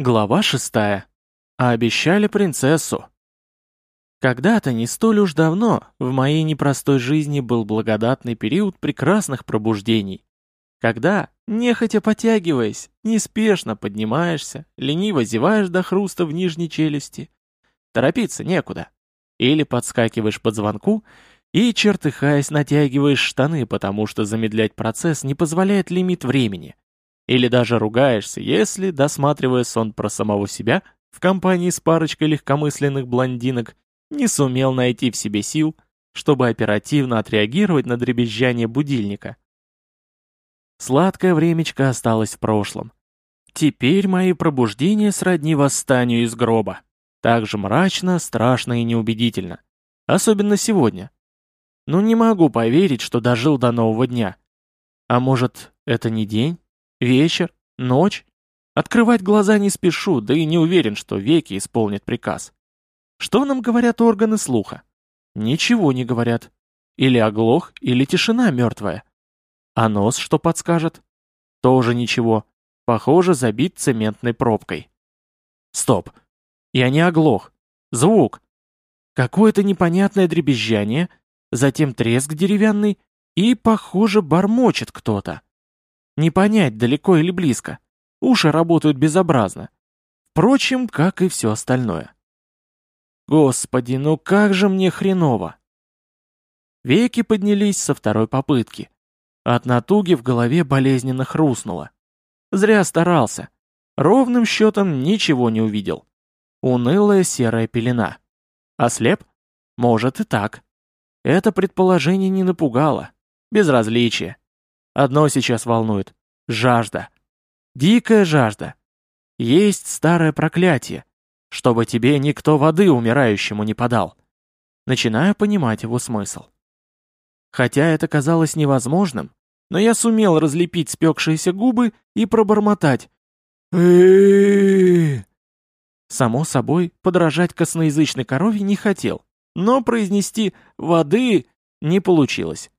Глава шестая. А обещали принцессу. Когда-то, не столь уж давно, в моей непростой жизни был благодатный период прекрасных пробуждений. Когда, нехотя потягиваясь, неспешно поднимаешься, лениво зеваешь до хруста в нижней челюсти. Торопиться некуда. Или подскакиваешь под звонку и, чертыхаясь, натягиваешь штаны, потому что замедлять процесс не позволяет лимит времени — или даже ругаешься, если, досматривая сон про самого себя, в компании с парочкой легкомысленных блондинок, не сумел найти в себе сил, чтобы оперативно отреагировать на дребезжание будильника. Сладкое времечко осталось в прошлом. Теперь мои пробуждения сродни восстанию из гроба. Так же мрачно, страшно и неубедительно. Особенно сегодня. Ну не могу поверить, что дожил до нового дня. А может, это не день? Вечер? Ночь? Открывать глаза не спешу, да и не уверен, что веки исполнят приказ. Что нам говорят органы слуха? Ничего не говорят. Или оглох, или тишина мертвая. А нос что подскажет? Тоже ничего. Похоже, забит цементной пробкой. Стоп. Я не оглох. Звук. Какое-то непонятное дребезжание, затем треск деревянный, и, похоже, бормочет кто-то. Не понять, далеко или близко. Уши работают безобразно. Впрочем, как и все остальное. Господи, ну как же мне хреново! Веки поднялись со второй попытки. От натуги в голове болезненно хрустнуло. Зря старался. Ровным счетом ничего не увидел. Унылая серая пелена. Ослеп? Может и так. Это предположение не напугало. Безразличие. Одно сейчас волнует — жажда. Дикая жажда. Есть старое проклятие, чтобы тебе никто воды умирающему не подал. Начинаю понимать его смысл. Хотя это казалось невозможным, но я сумел разлепить спекшиеся губы и пробормотать. Само собой, подражать косноязычной корове не хотел, но произнести «воды» не получилось.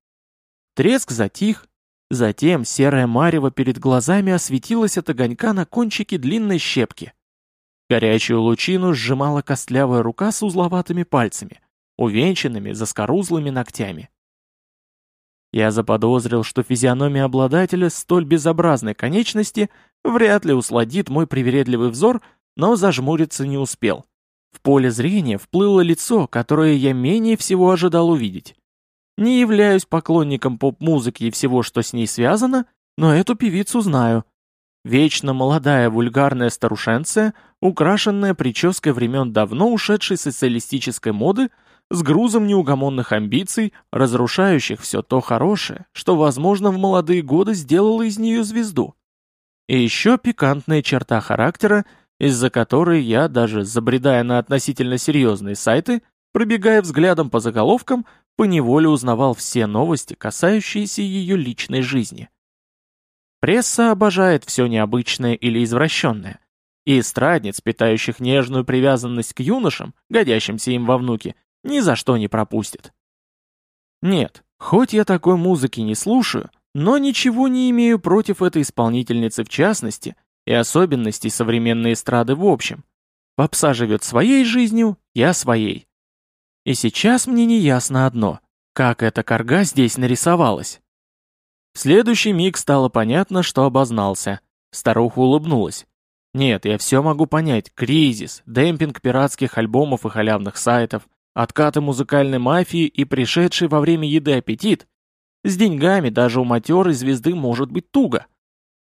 Треск затих, Затем серая марево перед глазами осветилась от огонька на кончике длинной щепки. Горячую лучину сжимала костлявая рука с узловатыми пальцами, увенчанными заскорузлыми ногтями. Я заподозрил, что физиономия обладателя столь безобразной конечности вряд ли усладит мой привередливый взор, но зажмуриться не успел. В поле зрения вплыло лицо, которое я менее всего ожидал увидеть. Не являюсь поклонником поп-музыки и всего, что с ней связано, но эту певицу знаю. Вечно молодая вульгарная старушенция, украшенная прической времен давно ушедшей социалистической моды, с грузом неугомонных амбиций, разрушающих все то хорошее, что, возможно, в молодые годы сделало из нее звезду. И еще пикантная черта характера, из-за которой я, даже забредая на относительно серьезные сайты, пробегая взглядом по заголовкам, поневоле узнавал все новости, касающиеся ее личной жизни. Пресса обожает все необычное или извращенное, и эстрадниц, питающих нежную привязанность к юношам, годящимся им во внуки, ни за что не пропустит. Нет, хоть я такой музыки не слушаю, но ничего не имею против этой исполнительницы в частности и особенностей современной эстрады в общем. Попса живет своей жизнью, я своей. И сейчас мне не ясно одно, как эта корга здесь нарисовалась. В следующий миг стало понятно, что обознался. Старуха улыбнулась. Нет, я все могу понять. Кризис, демпинг пиратских альбомов и халявных сайтов, откаты музыкальной мафии и пришедший во время еды аппетит. С деньгами даже у матерой звезды может быть туго.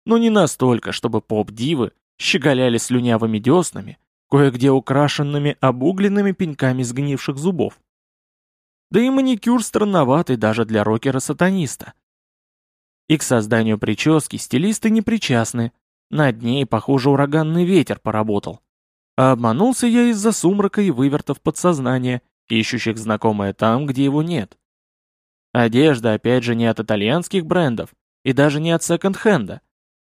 Но не настолько, чтобы поп-дивы щеголяли слюнявыми деснами, кое-где украшенными обугленными пеньками сгнивших зубов. Да и маникюр странноватый даже для рокера-сатаниста. И к созданию прически стилисты не причастны, над ней, похоже, ураганный ветер поработал. А обманулся я из-за сумрака и вывертов подсознания, ищущих знакомое там, где его нет. Одежда, опять же, не от итальянских брендов и даже не от секонд-хенда.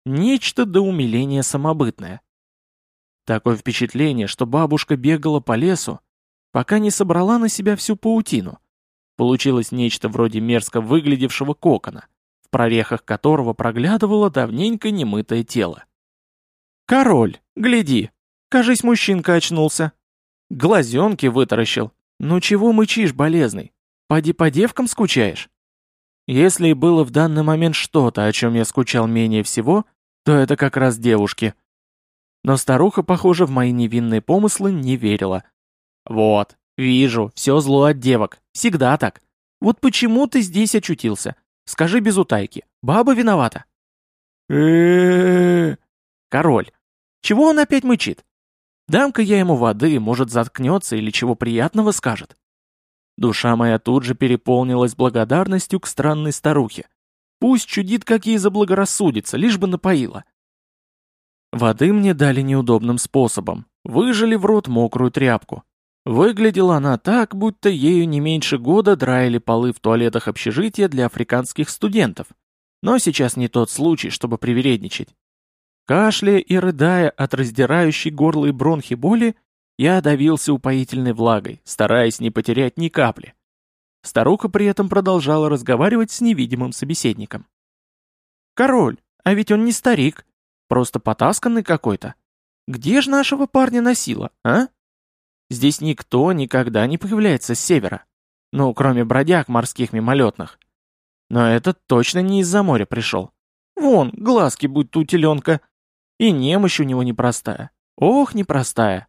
Нечто до умиления самобытное. Такое впечатление, что бабушка бегала по лесу, пока не собрала на себя всю паутину. Получилось нечто вроде мерзко выглядевшего кокона, в прорехах которого проглядывало давненько немытое тело. «Король, гляди! Кажись, мужчинка очнулся!» Глазенки вытаращил. «Ну чего мычишь, болезный? Поди по девкам скучаешь?» Если и было в данный момент что-то, о чем я скучал менее всего, то это как раз девушки. Но старуха, похоже, в мои невинные помыслы не верила. «Вот, вижу, все зло от девок. Всегда так. Вот почему ты здесь очутился? Скажи без утайки. Баба виновата?» Король. Чего он опять мычит? Дам-ка я ему воды, может, заткнется или чего приятного скажет. Душа моя тут же переполнилась благодарностью к странной старухе. Пусть чудит, как ей заблагорассудится, лишь бы напоила. Воды мне дали неудобным способом. Выжили в рот мокрую тряпку. Выглядела она так, будто ею не меньше года драили полы в туалетах общежития для африканских студентов. Но сейчас не тот случай, чтобы привередничать. Кашляя и рыдая от раздирающей горло и бронхи боли, я давился упоительной влагой, стараясь не потерять ни капли. Старуха при этом продолжала разговаривать с невидимым собеседником. «Король, а ведь он не старик, просто потасканный какой-то. Где ж нашего парня носила, а? Здесь никто никогда не появляется с севера, ну, кроме бродяг морских мимолетных. Но этот точно не из-за моря пришел. Вон, глазки будто у теленка. И немощь у него непростая. Ох, непростая.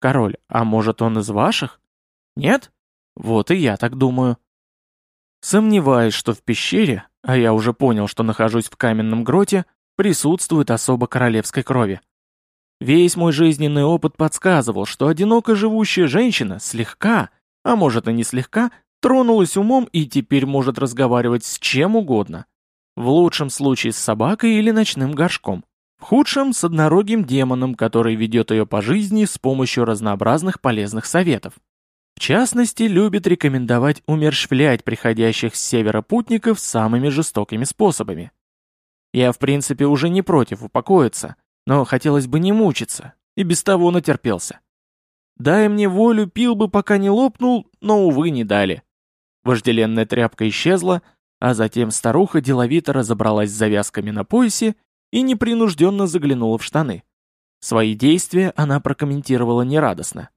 Король, а может он из ваших? Нет? Вот и я так думаю. Сомневаюсь, что в пещере, а я уже понял, что нахожусь в каменном гроте, присутствует особо королевской крови. Весь мой жизненный опыт подсказывал, что одиноко живущая женщина слегка, а может и не слегка, тронулась умом и теперь может разговаривать с чем угодно. В лучшем случае с собакой или ночным горшком. В худшем — с однорогим демоном, который ведет ее по жизни с помощью разнообразных полезных советов. В частности, любит рекомендовать умерщвлять приходящих с севера путников самыми жестокими способами. Я, в принципе, уже не против упокоиться, но хотелось бы не мучиться, и без того натерпелся. Дай мне волю, пил бы, пока не лопнул, но, увы, не дали. Вожделенная тряпка исчезла, а затем старуха деловито разобралась с завязками на поясе и непринужденно заглянула в штаны. Свои действия она прокомментировала нерадостно.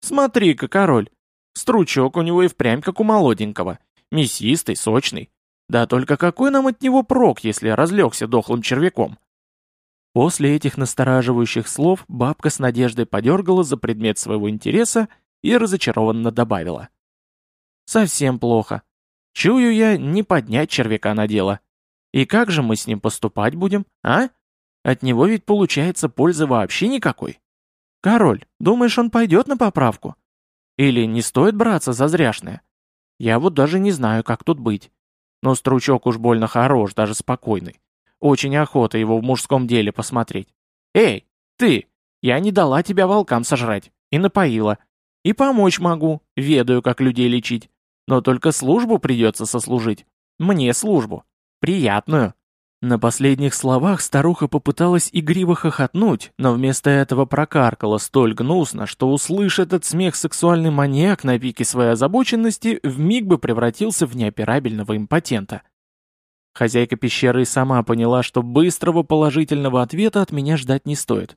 «Смотри-ка, король, стручок у него и впрямь как у молоденького, мясистый, сочный. Да только какой нам от него прок, если разлегся дохлым червяком?» После этих настораживающих слов бабка с надеждой подергала за предмет своего интереса и разочарованно добавила. «Совсем плохо. Чую я, не поднять червяка на дело. И как же мы с ним поступать будем, а? От него ведь получается пользы вообще никакой. Король, думаешь, он пойдет на поправку? Или не стоит браться за зряшное? Я вот даже не знаю, как тут быть. Но стручок уж больно хорош, даже спокойный. Очень охота его в мужском деле посмотреть. Эй, ты, я не дала тебя волкам сожрать. И напоила. И помочь могу, ведаю, как людей лечить. Но только службу придется сослужить. Мне службу. Приятную». На последних словах старуха попыталась игриво хохотнуть, но вместо этого прокаркала столь гнусно, что услышь этот смех сексуальный маньяк на пике своей озабоченности, вмиг бы превратился в неоперабельного импотента. Хозяйка пещеры сама поняла, что быстрого положительного ответа от меня ждать не стоит.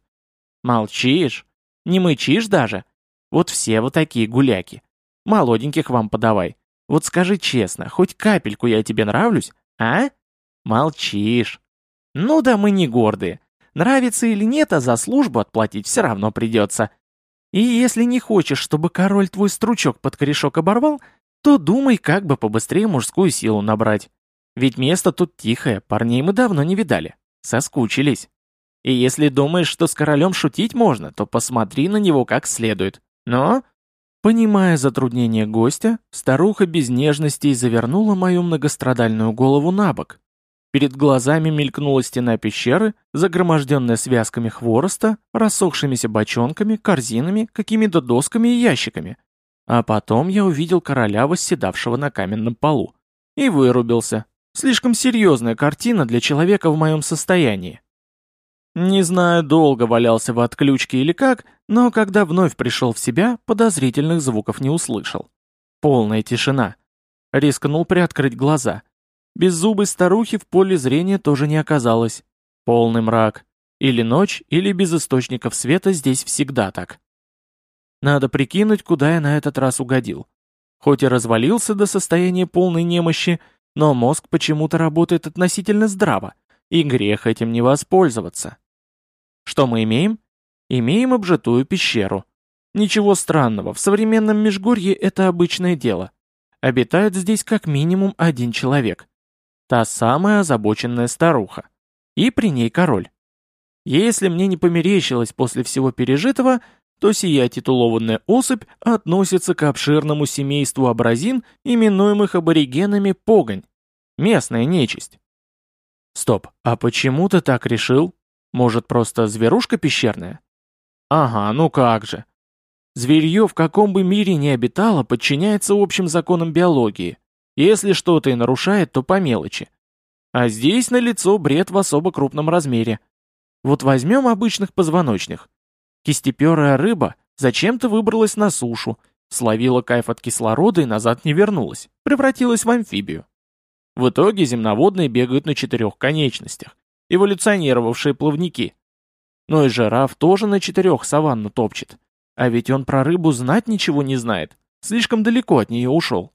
«Молчишь? Не мычишь даже? Вот все вот такие гуляки. Молоденьких вам подавай. Вот скажи честно, хоть капельку я тебе нравлюсь, а? Молчишь. Ну да мы не гордые. Нравится или нет, а за службу отплатить все равно придется. И если не хочешь, чтобы король твой стручок под корешок оборвал, то думай, как бы побыстрее мужскую силу набрать. Ведь место тут тихое, парней мы давно не видали. Соскучились. И если думаешь, что с королем шутить можно, то посмотри на него как следует. Но Понимая затруднение гостя, старуха без нежностей завернула мою многострадальную голову на бок. Перед глазами мелькнула стена пещеры, загроможденная связками хвороста, рассохшимися бочонками, корзинами, какими-то досками и ящиками. А потом я увидел короля, восседавшего на каменном полу. И вырубился. Слишком серьезная картина для человека в моем состоянии. Не знаю, долго валялся в отключке или как, но когда вновь пришел в себя, подозрительных звуков не услышал. Полная тишина. Рискнул приоткрыть глаза. Беззубой старухи в поле зрения тоже не оказалось. Полный мрак. Или ночь, или без источников света здесь всегда так. Надо прикинуть, куда я на этот раз угодил. Хоть и развалился до состояния полной немощи, но мозг почему-то работает относительно здраво, и грех этим не воспользоваться. Что мы имеем? Имеем обжитую пещеру. Ничего странного, в современном Межгорье это обычное дело. Обитает здесь как минимум один человек. Та самая озабоченная старуха. И при ней король. Если мне не померещилось после всего пережитого, то сия титулованная особь относится к обширному семейству абразин, именуемых аборигенами погонь. Местная нечисть. Стоп, а почему ты так решил? Может, просто зверушка пещерная? Ага, ну как же. Зверье в каком бы мире ни обитало, подчиняется общим законам биологии. Если что-то и нарушает, то по мелочи. А здесь налицо бред в особо крупном размере. Вот возьмем обычных позвоночных. Кистеперая рыба зачем-то выбралась на сушу, словила кайф от кислорода и назад не вернулась, превратилась в амфибию. В итоге земноводные бегают на четырех конечностях, эволюционировавшие плавники. Но и жираф тоже на четырех саванну топчет. А ведь он про рыбу знать ничего не знает, слишком далеко от нее ушел.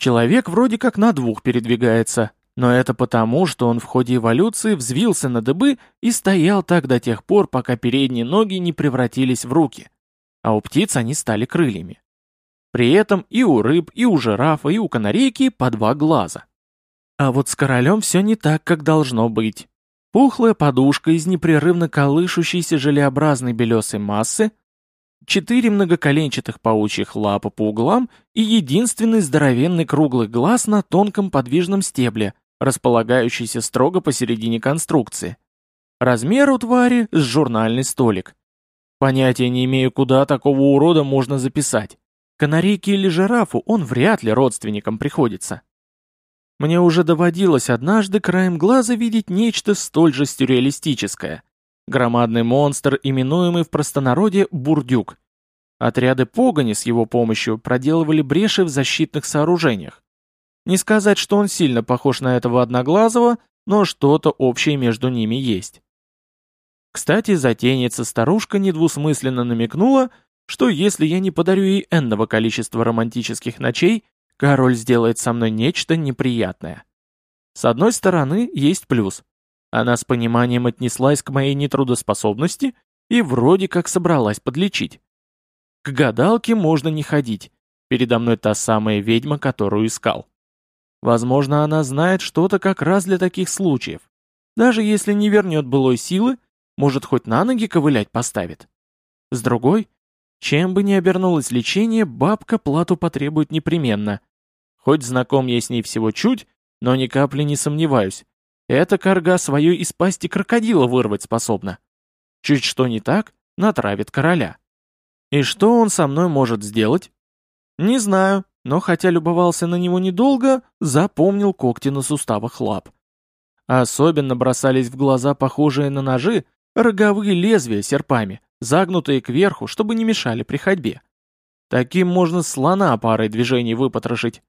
Человек вроде как на двух передвигается, но это потому, что он в ходе эволюции взвился на дыбы и стоял так до тех пор, пока передние ноги не превратились в руки, а у птиц они стали крыльями. При этом и у рыб, и у жирафа, и у канарейки по два глаза. А вот с королем все не так, как должно быть. Пухлая подушка из непрерывно колышущейся желеобразной белесой массы, четыре многоколенчатых паучьих лапы по углам и единственный здоровенный круглый глаз на тонком подвижном стебле, располагающийся строго посередине конструкции. Размер у твари с журнальный столик. Понятия не имею, куда такого урода можно записать. Канарейке или жирафу он вряд ли родственникам приходится. Мне уже доводилось однажды краем глаза видеть нечто столь же сюрреалистическое. Громадный монстр, именуемый в простонародье бурдюк. Отряды погони с его помощью проделывали бреши в защитных сооружениях. Не сказать, что он сильно похож на этого одноглазого, но что-то общее между ними есть. Кстати, затейница-старушка недвусмысленно намекнула, что если я не подарю ей энного количества романтических ночей, король сделает со мной нечто неприятное. С одной стороны, есть плюс. Она с пониманием отнеслась к моей нетрудоспособности и вроде как собралась подлечить. К гадалке можно не ходить. Передо мной та самая ведьма, которую искал. Возможно, она знает что-то как раз для таких случаев. Даже если не вернет былой силы, может, хоть на ноги ковылять поставит. С другой, чем бы ни обернулось лечение, бабка плату потребует непременно. Хоть знаком я с ней всего чуть, но ни капли не сомневаюсь. Эта корга свое из пасти крокодила вырвать способна. Чуть что не так, натравит короля. И что он со мной может сделать? Не знаю, но хотя любовался на него недолго, запомнил когти на суставах лап. Особенно бросались в глаза похожие на ножи роговые лезвия серпами, загнутые кверху, чтобы не мешали при ходьбе. Таким можно слона парой движений выпотрошить.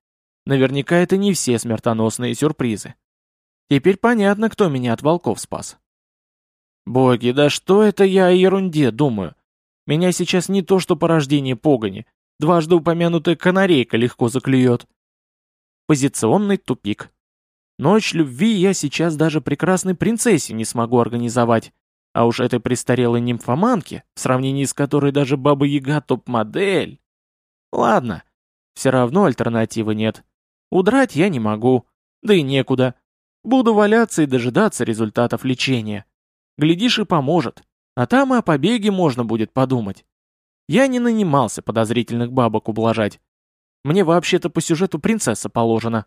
Наверняка это не все смертоносные сюрпризы. Теперь понятно, кто меня от волков спас. Боги, да что это я о ерунде думаю? Меня сейчас не то что порождение погони, Дважды упомянутая канарейка легко заклюет. Позиционный тупик. Ночь любви я сейчас даже прекрасной принцессе не смогу организовать. А уж этой престарелой нимфоманке, в сравнении с которой даже Баба-Яга топ-модель. Ладно, все равно альтернативы нет. Удрать я не могу, да и некуда. Буду валяться и дожидаться результатов лечения. Глядишь и поможет. А там и о побеге можно будет подумать. Я не нанимался подозрительных бабок ублажать. Мне вообще-то по сюжету принцесса положена.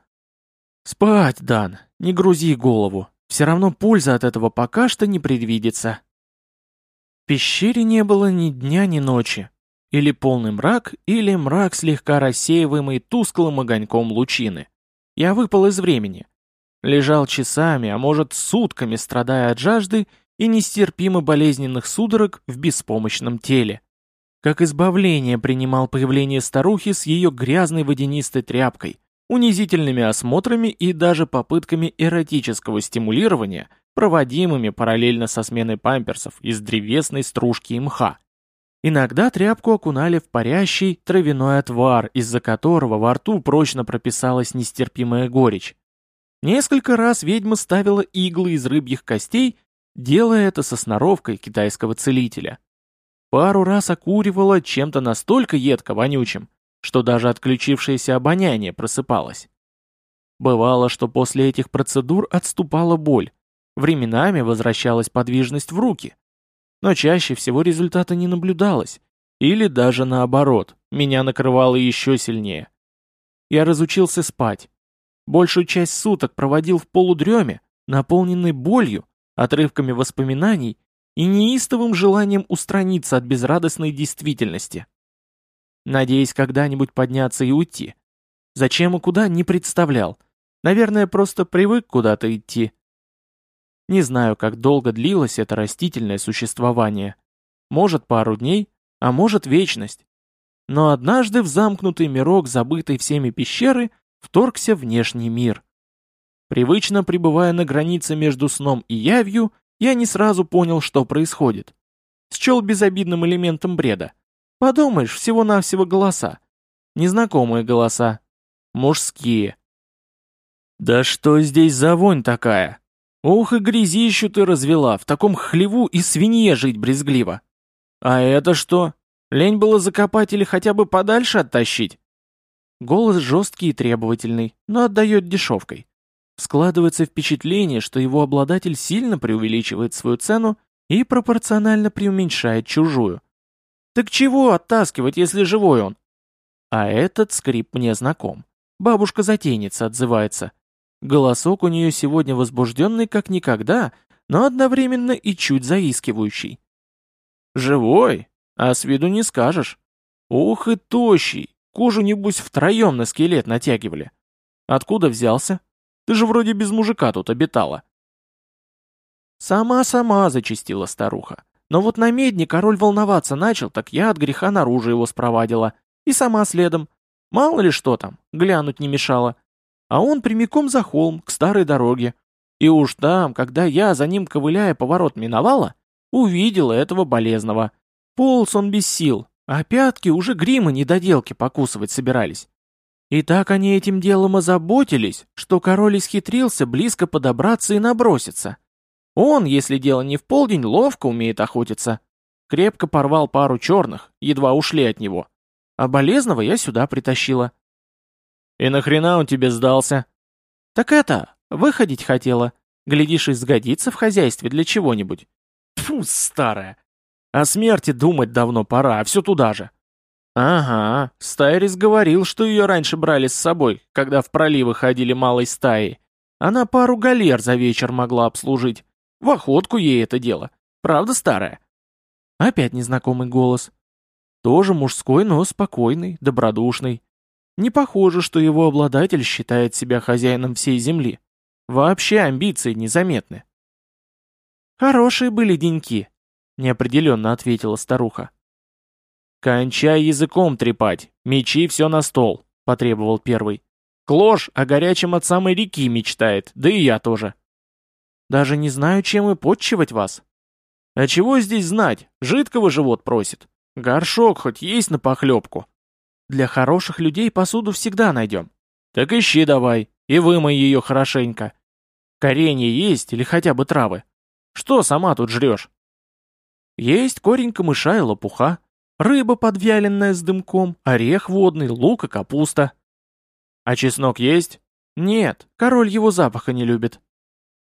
Спать, Дан, не грузи голову. Все равно польза от этого пока что не предвидится. В пещере не было ни дня, ни ночи. Или полный мрак, или мрак, слегка рассеиваемый тусклым огоньком лучины. Я выпал из времени. Лежал часами, а может сутками, страдая от жажды и нестерпимо болезненных судорог в беспомощном теле. Как избавление принимал появление старухи с ее грязной водянистой тряпкой, унизительными осмотрами и даже попытками эротического стимулирования, проводимыми параллельно со сменой памперсов из древесной стружки и мха. Иногда тряпку окунали в парящий травяной отвар, из-за которого во рту прочно прописалась нестерпимая горечь. Несколько раз ведьма ставила иглы из рыбьих костей, делая это со сноровкой китайского целителя. Пару раз окуривала чем-то настолько едко-вонючим, что даже отключившееся обоняние просыпалось. Бывало, что после этих процедур отступала боль, временами возвращалась подвижность в руки. Но чаще всего результата не наблюдалось, или даже наоборот, меня накрывало еще сильнее. Я разучился спать. Большую часть суток проводил в полудреме, наполненной болью, отрывками воспоминаний и неистовым желанием устраниться от безрадостной действительности надеясь когда-нибудь подняться и уйти. Зачем и куда, не представлял. Наверное, просто привык куда-то идти. Не знаю, как долго длилось это растительное существование. Может, пару дней, а может, вечность. Но однажды в замкнутый мирок, забытой всеми пещеры, вторгся внешний мир. Привычно пребывая на границе между сном и явью, я не сразу понял, что происходит. Счел безобидным элементом бреда. Подумаешь, всего-навсего голоса. Незнакомые голоса. Мужские. Да что здесь за вонь такая? Ух и грязищу ты развела, в таком хлеву и свинье жить брезгливо. А это что? Лень было закопать или хотя бы подальше оттащить? Голос жесткий и требовательный, но отдает дешевкой. Складывается впечатление, что его обладатель сильно преувеличивает свою цену и пропорционально преуменьшает чужую. Так чего оттаскивать, если живой он? А этот скрип мне знаком. Бабушка-затейница отзывается. Голосок у нее сегодня возбужденный как никогда, но одновременно и чуть заискивающий. Живой? А с виду не скажешь. Ух и тощий, кожу небось втроем на скелет натягивали. Откуда взялся? Ты же вроде без мужика тут обитала. Сама-сама зачистила старуха. Но вот на медне король волноваться начал, так я от греха наружу его спровадила. И сама следом. Мало ли что там, глянуть не мешало. А он прямиком за холм, к старой дороге. И уж там, когда я за ним ковыляя поворот миновала, увидела этого болезного. Полз он без сил, а пятки уже грима недоделки покусывать собирались. И так они этим делом озаботились, что король исхитрился близко подобраться и наброситься. Он, если дело не в полдень, ловко умеет охотиться. Крепко порвал пару черных, едва ушли от него. А болезного я сюда притащила. И нахрена он тебе сдался? Так это, выходить хотела. Глядишь, и сгодится в хозяйстве для чего-нибудь. Фу, старая. О смерти думать давно пора, а все туда же. Ага, Стайрис говорил, что ее раньше брали с собой, когда в проливы ходили малой стаей. Она пару галер за вечер могла обслужить. В охотку ей это дело. Правда старая? Опять незнакомый голос. Тоже мужской, но спокойный, добродушный. Не похоже, что его обладатель считает себя хозяином всей земли. Вообще амбиции незаметны. «Хорошие были деньки», — неопределенно ответила старуха. «Кончай языком трепать, мечи все на стол», — потребовал первый. «Клош о горячем от самой реки мечтает, да и я тоже». Даже не знаю, чем и подчивать вас. А чего здесь знать? Жидкого живот просит. Горшок хоть есть на похлебку. Для хороших людей посуду всегда найдем. Так ищи давай, и вымой ее хорошенько. Коренья есть или хотя бы травы? Что сама тут жрешь? Есть корень камыша и лопуха, рыба подвяленная с дымком, орех водный, лук и капуста. А чеснок есть? Нет, король его запаха не любит.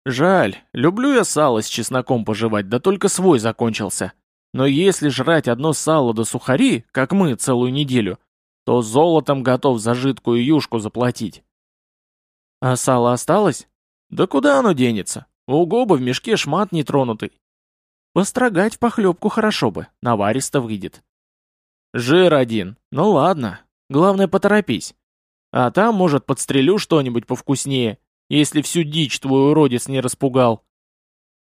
Жаль, люблю я сало с чесноком пожевать, да только свой закончился. Но если жрать одно сало да сухари, как мы целую неделю, то золотом готов за жидкую юшку заплатить. А сало осталось? Да куда оно денется? У Гоба в мешке шмат нетронутый. Построгать в похлебку хорошо бы, наваристо выйдет. Жир один, ну ладно, главное поторопись. А там, может, подстрелю что-нибудь повкуснее если всю дичь твой уродец не распугал.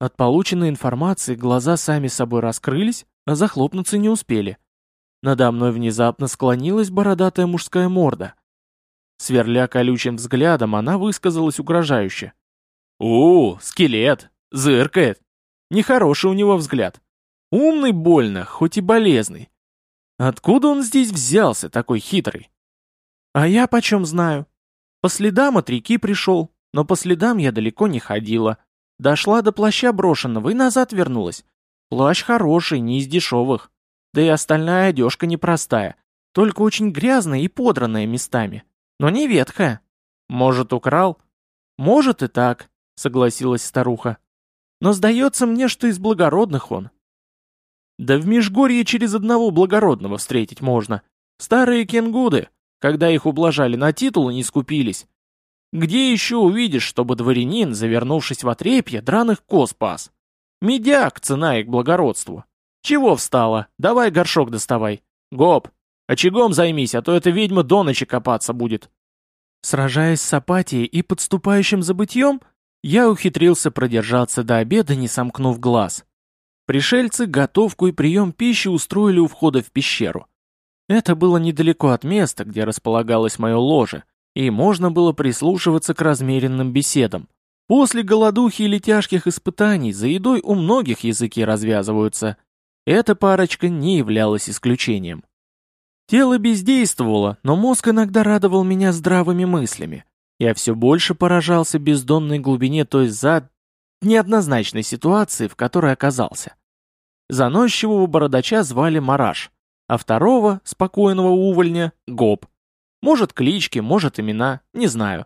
От полученной информации глаза сами собой раскрылись, а захлопнуться не успели. Надо мной внезапно склонилась бородатая мужская морда. Сверля колючим взглядом, она высказалась угрожающе. «У, скелет! Зыркает! Нехороший у него взгляд. Умный больно, хоть и болезный. Откуда он здесь взялся, такой хитрый? А я почем знаю? По следам от реки пришел, но по следам я далеко не ходила. Дошла до плаща брошенного и назад вернулась. Плащ хороший, не из дешевых. Да и остальная одежка непростая, только очень грязная и подранная местами. Но не ветхая. Может, украл? Может и так, согласилась старуха. Но сдается мне, что из благородных он. Да в Межгорье через одного благородного встретить можно. Старые кенгуды, когда их ублажали на титул, не скупились. Где еще увидишь, чтобы дворянин, завернувшись в отрепье, драных коз пас? Медяк, цена их благородству. Чего встала? Давай горшок доставай. Гоп, очагом займись, а то эта ведьма до ночи копаться будет. Сражаясь с апатией и подступающим забытьем, я ухитрился продержаться до обеда, не сомкнув глаз. Пришельцы готовку и прием пищи устроили у входа в пещеру. Это было недалеко от места, где располагалось мое ложе, и можно было прислушиваться к размеренным беседам. После голодухи или тяжких испытаний за едой у многих языки развязываются. Эта парочка не являлась исключением. Тело бездействовало, но мозг иногда радовал меня здравыми мыслями. Я все больше поражался бездонной глубине той зад неоднозначной ситуации, в которой оказался. Заносчивого бородача звали Мараш, а второго, спокойного увольня, Гоб. Может клички, может имена, не знаю.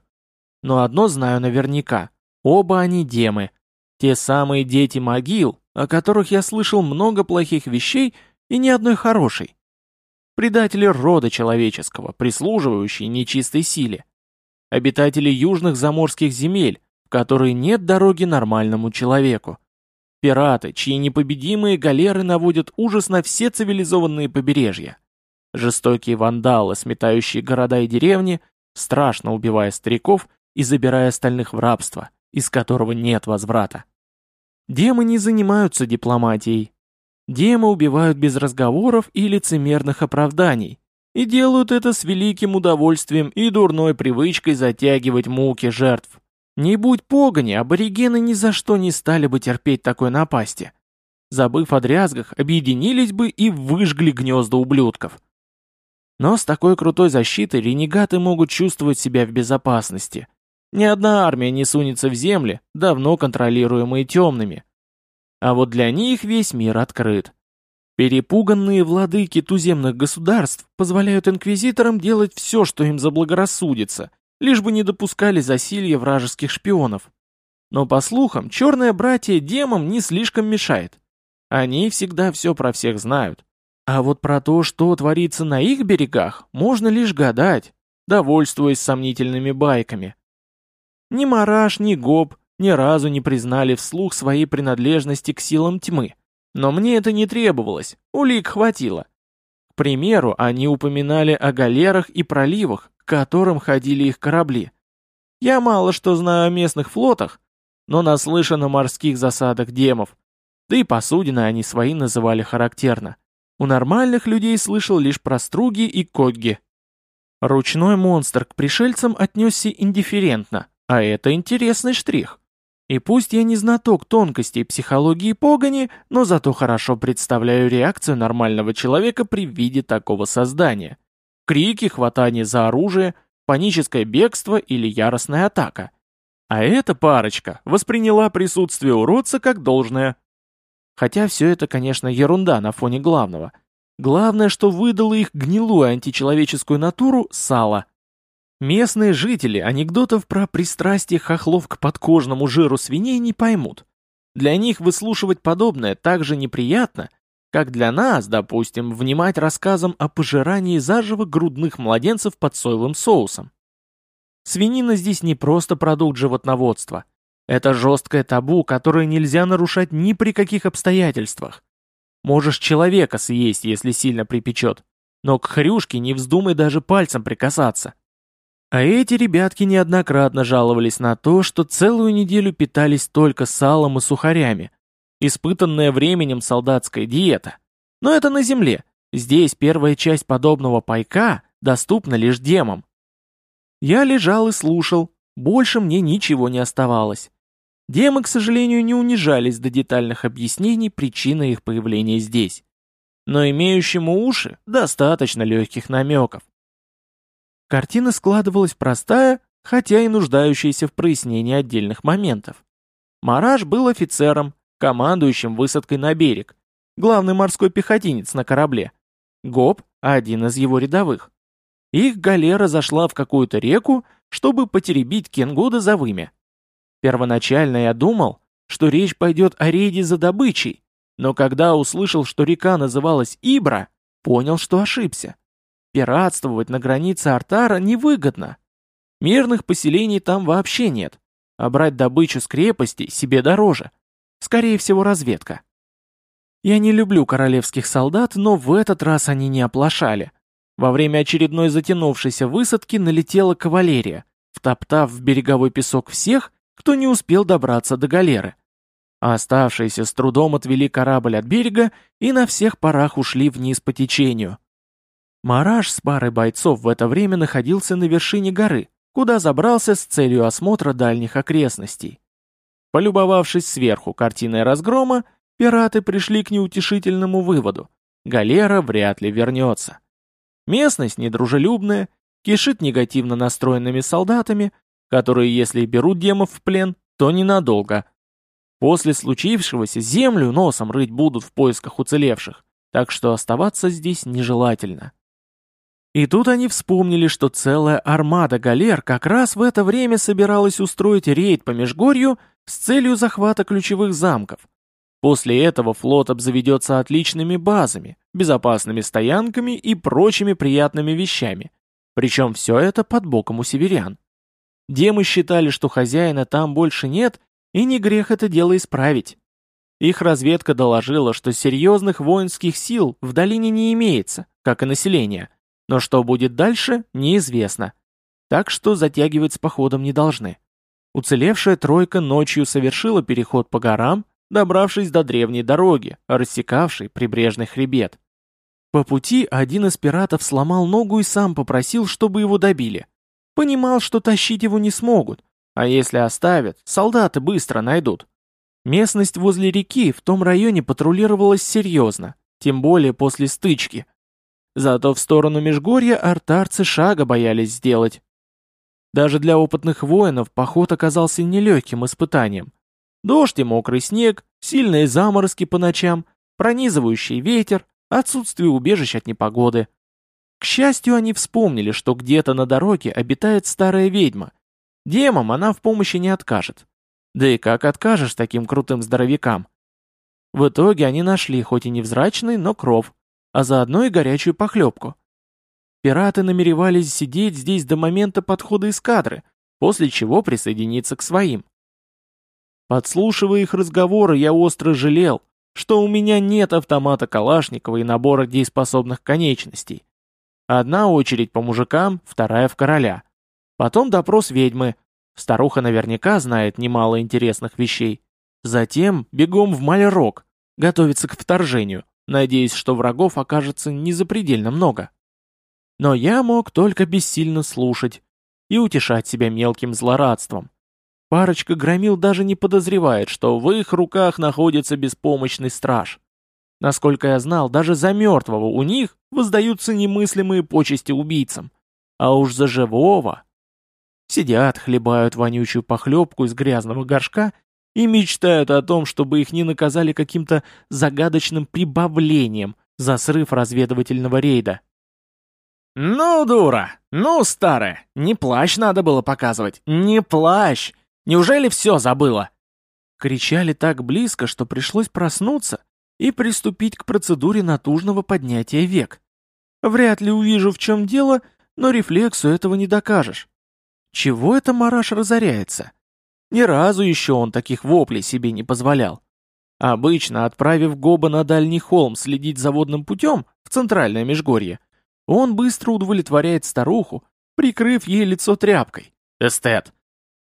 Но одно знаю наверняка. Оба они демы. Те самые дети могил, о которых я слышал много плохих вещей и ни одной хорошей. Предатели рода человеческого, прислуживающие нечистой силе. Обитатели южных заморских земель, в которой нет дороги нормальному человеку. Пираты, чьи непобедимые галеры наводят ужас на все цивилизованные побережья. Жестокие вандалы, сметающие города и деревни, страшно убивая стариков и забирая остальных в рабство, из которого нет возврата. Демы не занимаются дипломатией. Демы убивают без разговоров и лицемерных оправданий, и делают это с великим удовольствием и дурной привычкой затягивать муки жертв. Не будь погони, аборигены ни за что не стали бы терпеть такой напасти. Забыв о дрязгах, объединились бы и выжгли гнезда ублюдков. Но с такой крутой защитой ренегаты могут чувствовать себя в безопасности. Ни одна армия не сунется в земли, давно контролируемые темными. А вот для них весь мир открыт. Перепуганные владыки туземных государств позволяют инквизиторам делать все, что им заблагорассудится, лишь бы не допускали засилья вражеских шпионов. Но, по слухам, черное братье демам не слишком мешает. Они всегда все про всех знают. А вот про то, что творится на их берегах, можно лишь гадать, довольствуясь сомнительными байками. Ни Мараш, ни Гоб ни разу не признали вслух своей принадлежности к силам тьмы. Но мне это не требовалось, улик хватило. К примеру, они упоминали о галерах и проливах, к которым ходили их корабли. Я мало что знаю о местных флотах, но наслышан о морских засадах демов. Да и посудины они свои называли характерно. У нормальных людей слышал лишь про струги и когги. Ручной монстр к пришельцам отнесся индифферентно, а это интересный штрих. И пусть я не знаток тонкостей психологии погони, но зато хорошо представляю реакцию нормального человека при виде такого создания. Крики, хватание за оружие, паническое бегство или яростная атака. А эта парочка восприняла присутствие уродца как должное. Хотя все это, конечно, ерунда на фоне главного. Главное, что выдало их гнилую античеловеческую натуру сало. Местные жители анекдотов про пристрастие хохлов к подкожному жиру свиней не поймут. Для них выслушивать подобное так же неприятно, как для нас, допустим, внимать рассказам о пожирании заживо грудных младенцев под соевым соусом. Свинина здесь не просто продукт животноводства. Это жесткое табу, которое нельзя нарушать ни при каких обстоятельствах. Можешь человека съесть, если сильно припечет, но к хрюшке не вздумай даже пальцем прикасаться. А эти ребятки неоднократно жаловались на то, что целую неделю питались только салом и сухарями. Испытанная временем солдатская диета. Но это на земле. Здесь первая часть подобного пайка доступна лишь демам. Я лежал и слушал, больше мне ничего не оставалось. Демы, к сожалению, не унижались до детальных объяснений причины их появления здесь. Но имеющему уши достаточно легких намеков. Картина складывалась простая, хотя и нуждающаяся в прояснении отдельных моментов. Мараш был офицером, командующим высадкой на берег, главный морской пехотинец на корабле. Гоб – один из его рядовых. Их галера зашла в какую-то реку, чтобы потеребить Кенгуда за вымя. Первоначально я думал, что речь пойдет о рейде за добычей, но когда услышал, что река называлась Ибра, понял, что ошибся. Пиратствовать на границе Артара невыгодно. Мирных поселений там вообще нет, а брать добычу с крепости себе дороже. Скорее всего, разведка. Я не люблю королевских солдат, но в этот раз они не оплошали. Во время очередной затянувшейся высадки налетела кавалерия, втоптав в береговой песок всех, кто не успел добраться до галеры. А оставшиеся с трудом отвели корабль от берега и на всех парах ушли вниз по течению. Мараш с парой бойцов в это время находился на вершине горы, куда забрался с целью осмотра дальних окрестностей. Полюбовавшись сверху картиной разгрома, пираты пришли к неутешительному выводу. Галера вряд ли вернется. Местность недружелюбная, кишит негативно настроенными солдатами, которые, если берут демов в плен, то ненадолго. После случившегося землю носом рыть будут в поисках уцелевших, так что оставаться здесь нежелательно. И тут они вспомнили, что целая армада галер как раз в это время собиралась устроить рейд по Межгорью с целью захвата ключевых замков. После этого флот обзаведется отличными базами, безопасными стоянками и прочими приятными вещами. Причем все это под боком у северян. Демы считали, что хозяина там больше нет, и не грех это дело исправить. Их разведка доложила, что серьезных воинских сил в долине не имеется, как и населения, но что будет дальше, неизвестно. Так что затягивать с походом не должны. Уцелевшая тройка ночью совершила переход по горам, добравшись до древней дороги, рассекавшей прибрежный хребет. По пути один из пиратов сломал ногу и сам попросил, чтобы его добили. Понимал, что тащить его не смогут, а если оставят, солдаты быстро найдут. Местность возле реки в том районе патрулировалась серьезно, тем более после стычки. Зато в сторону Межгорья артарцы шага боялись сделать. Даже для опытных воинов поход оказался нелегким испытанием. Дождь и мокрый снег, сильные заморозки по ночам, пронизывающий ветер, отсутствие убежищ от непогоды. К счастью, они вспомнили, что где-то на дороге обитает старая ведьма. Демам она в помощи не откажет. Да и как откажешь таким крутым здоровякам? В итоге они нашли хоть и невзрачный, но кров, а заодно и горячую похлебку. Пираты намеревались сидеть здесь до момента подхода эскадры, после чего присоединиться к своим. Подслушивая их разговоры, я остро жалел, что у меня нет автомата Калашникова и набора дееспособных конечностей. Одна очередь по мужикам, вторая в короля. Потом допрос ведьмы. Старуха наверняка знает немало интересных вещей. Затем бегом в Малерок, готовиться к вторжению, надеясь, что врагов окажется не запредельно много. Но я мог только бессильно слушать и утешать себя мелким злорадством. Парочка громил даже не подозревает, что в их руках находится беспомощный страж. Насколько я знал, даже за мертвого у них воздаются немыслимые почести убийцам. А уж за живого... Сидят, хлебают вонючую похлебку из грязного горшка и мечтают о том, чтобы их не наказали каким-то загадочным прибавлением за срыв разведывательного рейда. «Ну, дура! Ну, старая! Не плащ надо было показывать! Не плащ! Неужели все забыла?» Кричали так близко, что пришлось проснуться и приступить к процедуре натужного поднятия век. Вряд ли увижу, в чем дело, но рефлексу этого не докажешь. Чего это Мараш разоряется? Ни разу еще он таких воплей себе не позволял. Обычно, отправив Гоба на дальний холм следить за водным путем в центральное Межгорье, он быстро удовлетворяет старуху, прикрыв ей лицо тряпкой. Эстет.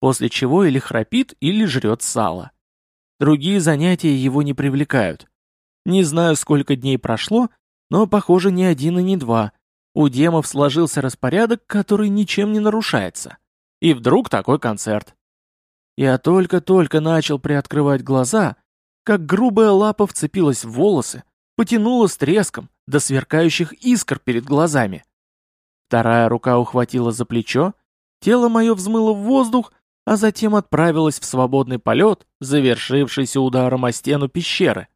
После чего или храпит, или жрет сало. Другие занятия его не привлекают. Не знаю, сколько дней прошло, но, похоже, не один и не два. У демов сложился распорядок, который ничем не нарушается. И вдруг такой концерт. Я только-только начал приоткрывать глаза, как грубая лапа вцепилась в волосы, потянула с треском до сверкающих искр перед глазами. Вторая рука ухватила за плечо, тело мое взмыло в воздух, а затем отправилось в свободный полет, завершившийся ударом о стену пещеры.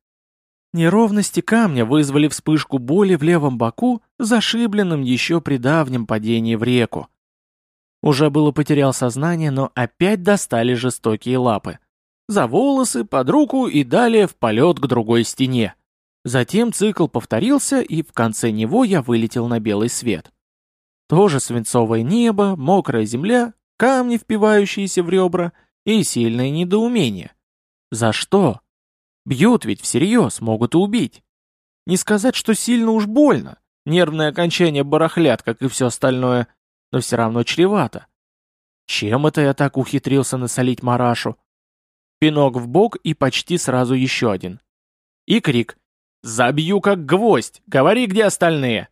Неровности камня вызвали вспышку боли в левом боку, зашибленным еще при давнем падении в реку. Уже было потерял сознание, но опять достали жестокие лапы. За волосы, под руку и далее в полет к другой стене. Затем цикл повторился, и в конце него я вылетел на белый свет. Тоже свинцовое небо, мокрая земля, камни, впивающиеся в ребра, и сильное недоумение. За что? Бьют ведь всерьез, могут и убить. Не сказать, что сильно уж больно. Нервные окончания барахлят, как и все остальное, но все равно чревато. Чем это я так ухитрился насолить Марашу? Пинок в бок и почти сразу еще один. И крик. «Забью как гвоздь! Говори, где остальные!»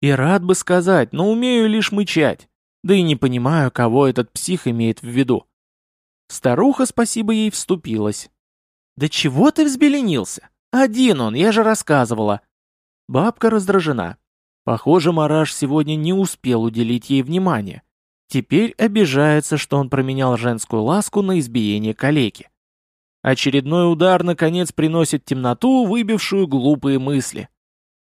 И рад бы сказать, но умею лишь мычать. Да и не понимаю, кого этот псих имеет в виду. Старуха, спасибо ей, вступилась. «Да чего ты взбеленился? Один он, я же рассказывала». Бабка раздражена. Похоже, Мараш сегодня не успел уделить ей внимания. Теперь обижается, что он променял женскую ласку на избиение калеки. Очередной удар, наконец, приносит темноту, выбившую глупые мысли.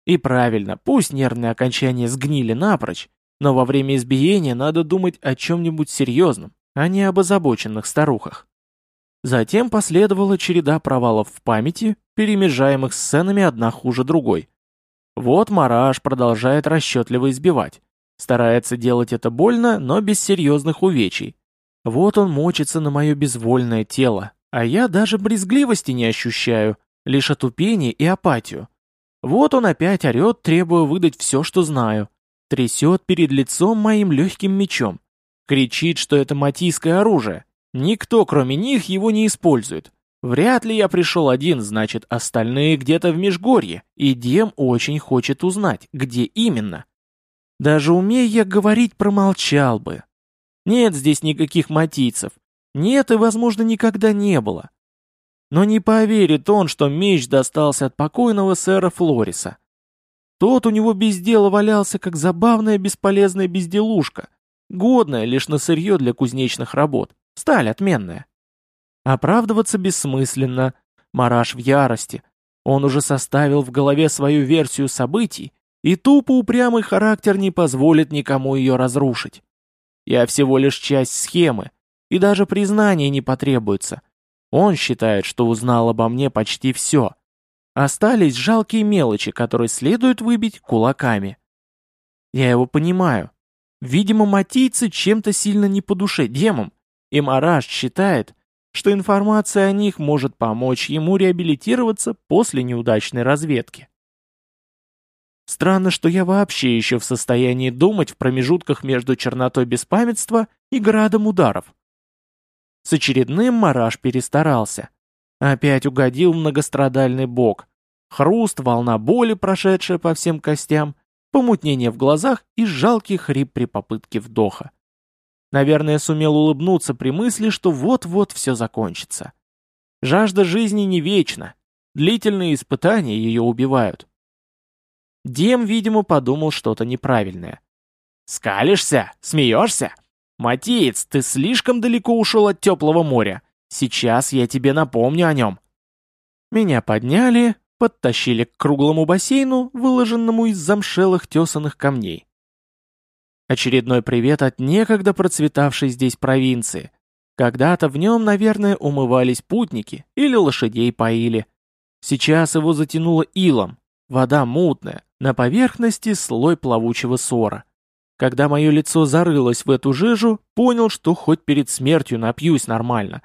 И правильно, пусть нервные окончания сгнили напрочь, но во время избиения надо думать о чем-нибудь серьезном, а не об озабоченных старухах. Затем последовала череда провалов в памяти, перемежаемых сценами одна хуже другой. Вот Мараш продолжает расчетливо избивать. Старается делать это больно, но без серьезных увечий. Вот он мочится на мое безвольное тело, а я даже брезгливости не ощущаю, лишь отупение и апатию. Вот он опять орет, требуя выдать все, что знаю. Трясет перед лицом моим легким мечом. Кричит, что это матийское оружие. Никто, кроме них, его не использует. Вряд ли я пришел один, значит, остальные где-то в Межгорье, и Дем очень хочет узнать, где именно. Даже умея я говорить, промолчал бы. Нет здесь никаких матийцев. Нет и, возможно, никогда не было. Но не поверит он, что меч достался от покойного сэра Флориса. Тот у него без дела валялся, как забавная бесполезная безделушка, годная лишь на сырье для кузнечных работ, сталь отменная. Оправдываться бессмысленно. Мараш в ярости. Он уже составил в голове свою версию событий, и тупо упрямый характер не позволит никому ее разрушить. Я всего лишь часть схемы, и даже признания не потребуется. Он считает, что узнал обо мне почти все. Остались жалкие мелочи, которые следует выбить кулаками. Я его понимаю. Видимо, матийцы чем-то сильно не по душе демам, и Мараш считает, что информация о них может помочь ему реабилитироваться после неудачной разведки. Странно, что я вообще еще в состоянии думать в промежутках между чернотой беспамятства и градом ударов. С очередным Мараш перестарался. Опять угодил многострадальный бок. Хруст, волна боли, прошедшая по всем костям, помутнение в глазах и жалкий хрип при попытке вдоха. Наверное, сумел улыбнуться при мысли, что вот-вот все закончится. Жажда жизни не вечна. Длительные испытания ее убивают. Дем, видимо, подумал что-то неправильное. «Скалишься? Смеешься? Матиец, ты слишком далеко ушел от теплого моря. Сейчас я тебе напомню о нем». Меня подняли, подтащили к круглому бассейну, выложенному из замшелых тесаных камней. Очередной привет от некогда процветавшей здесь провинции. Когда-то в нем, наверное, умывались путники или лошадей поили. Сейчас его затянуло илом. Вода мутная, на поверхности слой плавучего сора. Когда мое лицо зарылось в эту жижу, понял, что хоть перед смертью напьюсь нормально.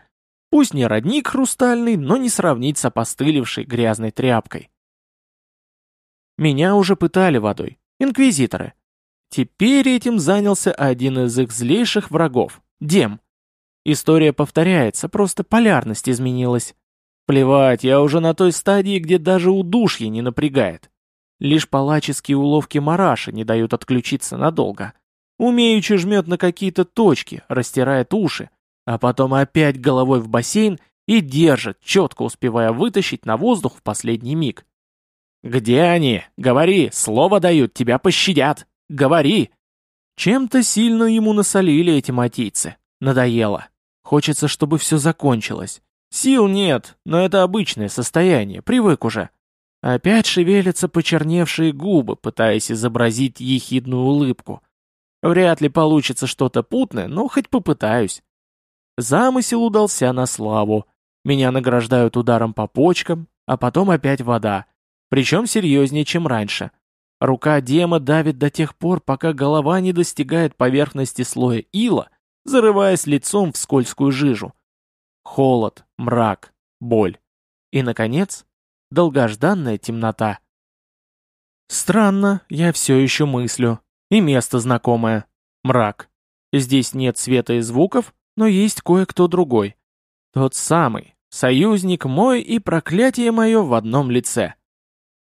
Пусть не родник хрустальный, но не сравнить с опостылевшей грязной тряпкой. Меня уже пытали водой. Инквизиторы. Теперь этим занялся один из их злейших врагов – Дем. История повторяется, просто полярность изменилась. Плевать, я уже на той стадии, где даже удушье не напрягает. Лишь палаческие уловки Мараша не дают отключиться надолго. Умеючи жмет на какие-то точки, растирает уши, а потом опять головой в бассейн и держит, четко успевая вытащить на воздух в последний миг. «Где они? Говори, слово дают, тебя пощадят! Говори!» Чем-то сильно ему насолили эти матийцы. Надоело. Хочется, чтобы все закончилось. Сил нет, но это обычное состояние, привык уже. Опять шевелятся почерневшие губы, пытаясь изобразить ехидную улыбку. Вряд ли получится что-то путное, но хоть попытаюсь. Замысел удался на славу. Меня награждают ударом по почкам, а потом опять вода. Причем серьезнее, чем раньше. Рука Дема давит до тех пор, пока голова не достигает поверхности слоя ила, зарываясь лицом в скользкую жижу. Холод, мрак, боль. И, наконец, долгожданная темнота. Странно, я все еще мыслю. И место знакомое. Мрак. Здесь нет света и звуков, но есть кое-кто другой. Тот самый, союзник мой и проклятие мое в одном лице.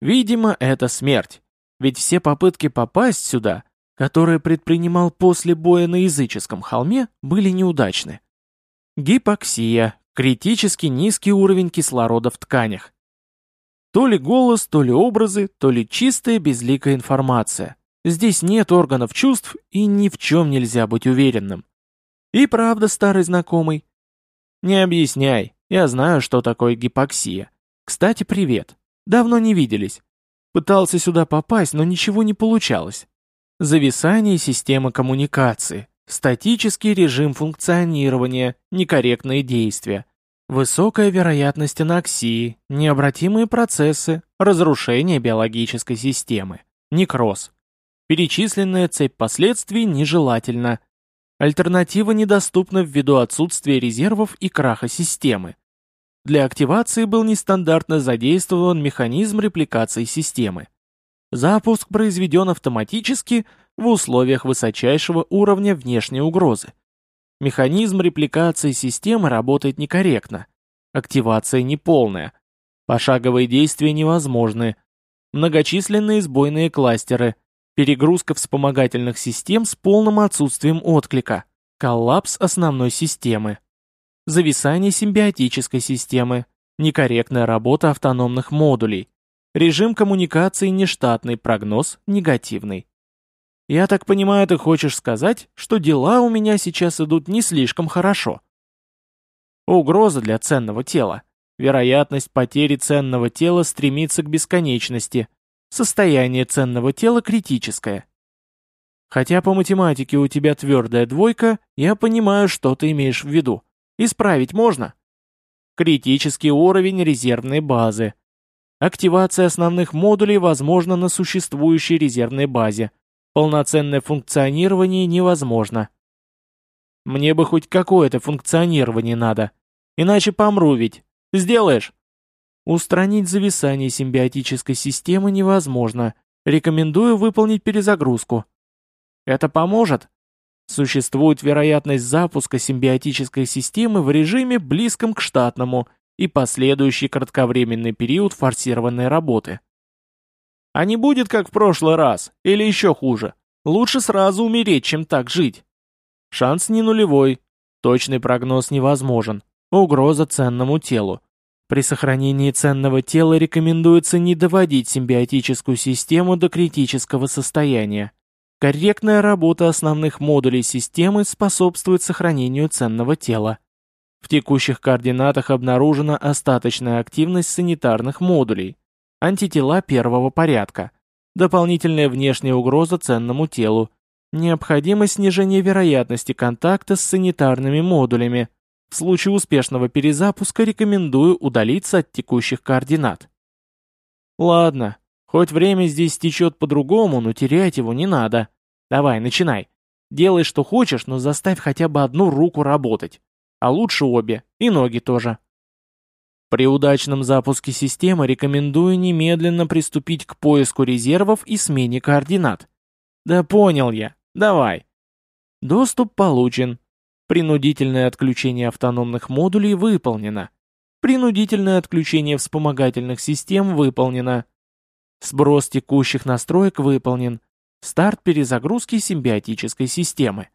Видимо, это смерть. Ведь все попытки попасть сюда, которые предпринимал после боя на языческом холме, были неудачны. Гипоксия, критически низкий уровень кислорода в тканях. То ли голос, то ли образы, то ли чистая безликая информация. Здесь нет органов чувств и ни в чем нельзя быть уверенным. И правда, старый знакомый. Не объясняй, я знаю, что такое гипоксия. Кстати, привет. Давно не виделись. Пытался сюда попасть, но ничего не получалось. Зависание системы коммуникации, статический режим функционирования, некорректные действия, высокая вероятность аноксии, необратимые процессы, разрушение биологической системы, некроз. Перечисленная цепь последствий нежелательна. Альтернатива недоступна ввиду отсутствия резервов и краха системы. Для активации был нестандартно задействован механизм репликации системы. Запуск произведен автоматически в условиях высочайшего уровня внешней угрозы. Механизм репликации системы работает некорректно. Активация неполная. Пошаговые действия невозможны. Многочисленные сбойные кластеры – перегрузка вспомогательных систем с полным отсутствием отклика, коллапс основной системы, зависание симбиотической системы, некорректная работа автономных модулей, режим коммуникации нештатный, прогноз негативный. Я так понимаю, ты хочешь сказать, что дела у меня сейчас идут не слишком хорошо. Угроза для ценного тела. Вероятность потери ценного тела стремится к бесконечности, Состояние ценного тела критическое. Хотя по математике у тебя твердая двойка, я понимаю, что ты имеешь в виду. Исправить можно? Критический уровень резервной базы. Активация основных модулей возможна на существующей резервной базе. Полноценное функционирование невозможно. Мне бы хоть какое-то функционирование надо. Иначе помру ведь. Сделаешь? Устранить зависание симбиотической системы невозможно. Рекомендую выполнить перезагрузку. Это поможет? Существует вероятность запуска симбиотической системы в режиме, близком к штатному, и последующий кратковременный период форсированной работы. А не будет как в прошлый раз, или еще хуже. Лучше сразу умереть, чем так жить. Шанс не нулевой. Точный прогноз невозможен. Угроза ценному телу. При сохранении ценного тела рекомендуется не доводить симбиотическую систему до критического состояния. Корректная работа основных модулей системы способствует сохранению ценного тела. В текущих координатах обнаружена остаточная активность санитарных модулей, антитела первого порядка, дополнительная внешняя угроза ценному телу, необходимость снижения вероятности контакта с санитарными модулями, в случае успешного перезапуска рекомендую удалиться от текущих координат. Ладно, хоть время здесь течет по-другому, но терять его не надо. Давай, начинай. Делай, что хочешь, но заставь хотя бы одну руку работать. А лучше обе, и ноги тоже. При удачном запуске системы рекомендую немедленно приступить к поиску резервов и смене координат. Да понял я. Давай. Доступ получен. Принудительное отключение автономных модулей выполнено. Принудительное отключение вспомогательных систем выполнено. Сброс текущих настроек выполнен. Старт перезагрузки симбиотической системы.